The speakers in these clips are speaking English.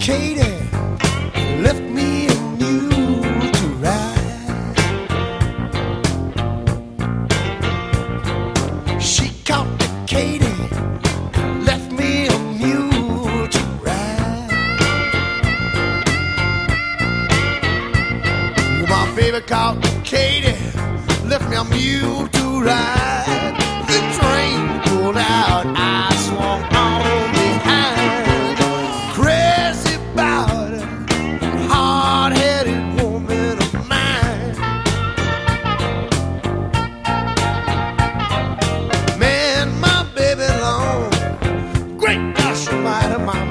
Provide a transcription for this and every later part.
Katy left me a mule to ride. She caught the left me to ride. My baby caught the left me a mule to ride. The train pulled out,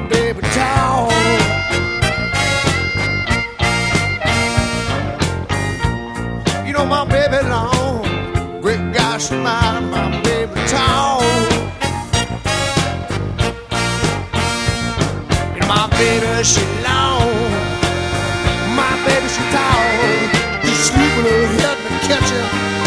baby. You know my baby long, great gosh, my baby tall. My baby she long, my baby she tall. Sleeping catch her.